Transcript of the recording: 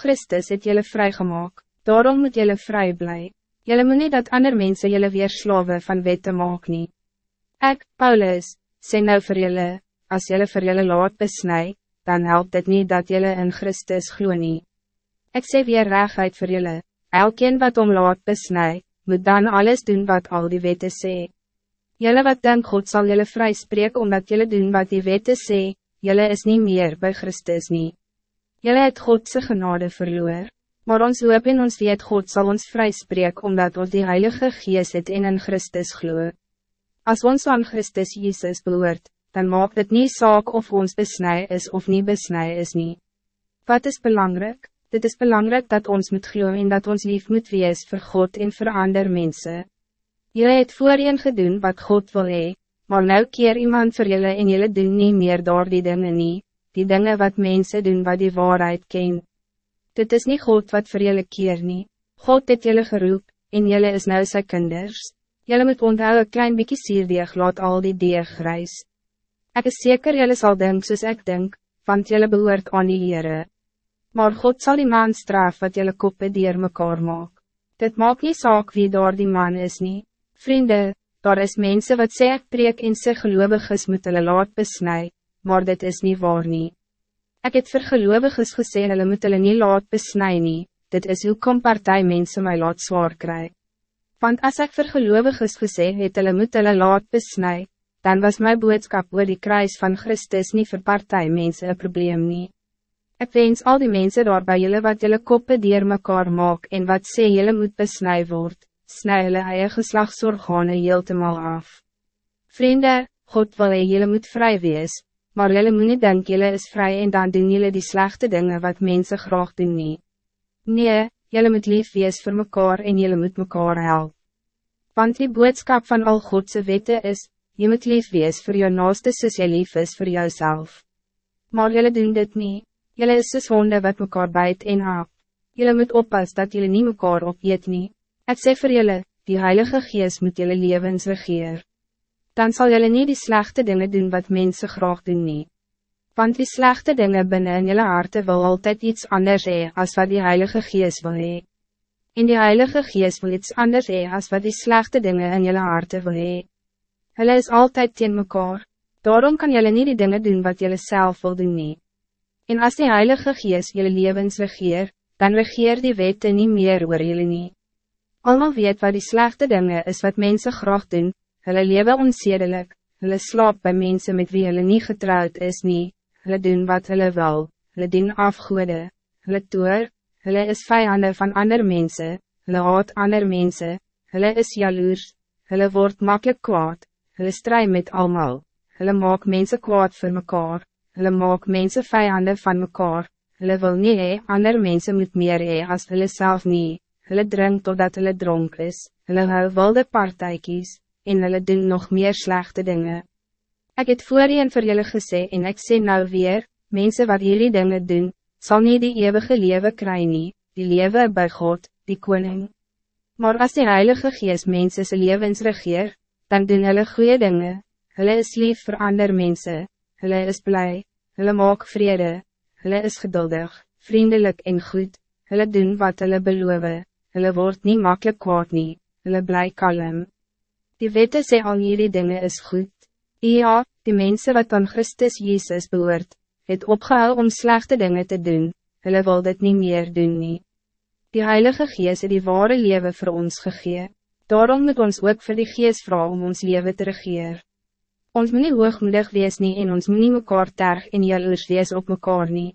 Christus het jullie vrijgemaakt, daarom moet jullie vrij blij. Jullie moet niet dat andere mensen jullie weer slaven van wette maak nie. Ek, Paulus, sê nou vir jullie, als jullie vir jullie laat besnij, dan helpt het niet dat jullie in Christus glo nie. Ek sê weer rechtheid vir jullie, elkeen wat om laat besnij, moet dan alles doen wat al die wette sê. Jullie wat denk God zal jullie vrij spreken omdat jullie doen wat die wette sê, jullie is niet meer bij Christus niet. Jullie het Godse genade verloor, maar ons hoop in ons weet God zal ons vryspreek omdat ons die Heilige Geest het in in Christus glo. Als ons aan Christus Jezus behoort, dan maakt het niet saak of ons besnij is of niet besnij is niet. Wat is belangrijk? Dit is belangrijk dat ons moet glo en dat ons lief moet wees voor God en voor ander mensen. Jullie het voorheen gedoen wat God wil hee, maar nou keer iemand voor jullie en jullie doen niet meer door die dingen niet die dingen wat mensen doen wat die waarheid ken. Dit is niet God wat voor jullie keer nie. God het jullie geroep, en jullie is nou sy kinders. Jullie moet onthou een klein bykie sierdeeg laat al die deeg reis. Ek is zeker jullie zal denken soos ek denk, want jullie behoort aan die Heere. Maar God zal die man straf wat jullie koppe dier mekaar maak. Dit maakt niet saak wie daar die man is nie. Vrienden, daar is mensen wat sê ek preek en sy geloovig is moet hulle laat besnij maar dit is niet waar nie. Ek het vir geloviges gesê, hulle moet hulle nie laat besnij nie, dit is hoe kom partij mense my laat zwaar kry. Want als ik vir geloviges gesê het, hulle moet hulle laat besnij, dan was mijn boodschap oor die kruis van Christus niet voor partij mense een probleem nie. Ek wens al die mensen daar by julle wat julle koppe dier mekaar maak en wat sê julle moet besnij word, snij hulle eie geslagsorgane heeltemal af. Vrienden, God wil hy julle moet vrij wees, maar jullie moet niet denken jullie is vrij en dan doen jullie die slechte dingen wat mensen graag doen niet. Nee, jullie moet lief wees voor mekaar en jullie moet mekaar helpen. Want die boodschap van al Godse wette is, je moet lief wees voor jou naaste soos jy lief is voor jouzelf. Maar jullie doen dit niet. Jullie is soos honde wat mekaar bijt en haap. Jullie moet oppassen dat jullie niet mekaar opjeet niet. Ik zeg voor jullie, die Heilige Geest moet jullie levens regeer dan zal jullie niet die slechte dingen doen wat mensen graag doen niet. Want die slechte dingen binnen in jullie harte wil altijd iets anders hee als wat die Heilige Geest wil hee. In die Heilige Geest wil iets anders hee als wat die slechte dingen in jullie harte wil hee. Hulle is altijd teen mekaar, daarom kan jullie niet die dingen doen wat jullie zelf wil doen niet. En als die Heilige Geest jullie levens regeer, dan regeer die wette niet meer oor jullie niet. Allemaal weet wat die slechte dingen is wat mensen graag doen, hulle lewe onzedelijk, hulle slaap bij mensen met wie hulle niet getrouwd is nie, hulle doen wat hulle wil, hulle dien afgoede, hulle toer, hulle is vijanden van andere mensen, hulle haat andere mensen, hulle is jaloers, hulle wordt makkelijk kwaad, hulle strijd met allemaal, hulle maak mensen kwaad voor mekaar, hulle maak mensen vijanden van mekaar, hulle wil nie hee, ander mensen moet meer hee as hulle self nie, hulle drink totdat hulle dronk is, hulle hou wilde partijkies, en hulle doen nog meer slechte dingen. Ik het voorheen voor jullie gesê en ik sê nou weer, mensen wat jullie dingen doen, zal niet die eeuwige leven krijgen, die leven bij God, die koning. Maar als die Heilige Geest mensen zijn levens regeer, dan doen hulle goede dingen, hulle is lief voor andere mensen, hulle is blij, hulle maak vrede, hulle is geduldig, vriendelijk en goed, hulle doen wat hulle beloven, hulle wordt niet makkelijk kwaad nie, hulle blij kalm. Die wette sê al hierdie dinge is goed. Ja, die mensen wat aan Christus Jezus behoort, het opgehou om slechte dingen te doen, hulle wil dit niet meer doen nie. Die Heilige Geest het die ware leven voor ons gegee, daarom moet ons ook voor die Geest vragen om ons leven te regeer. Ons moet nie hoogmoedig wees nie en ons moet nie mekaar terg en jaloers wees op mekaar nie.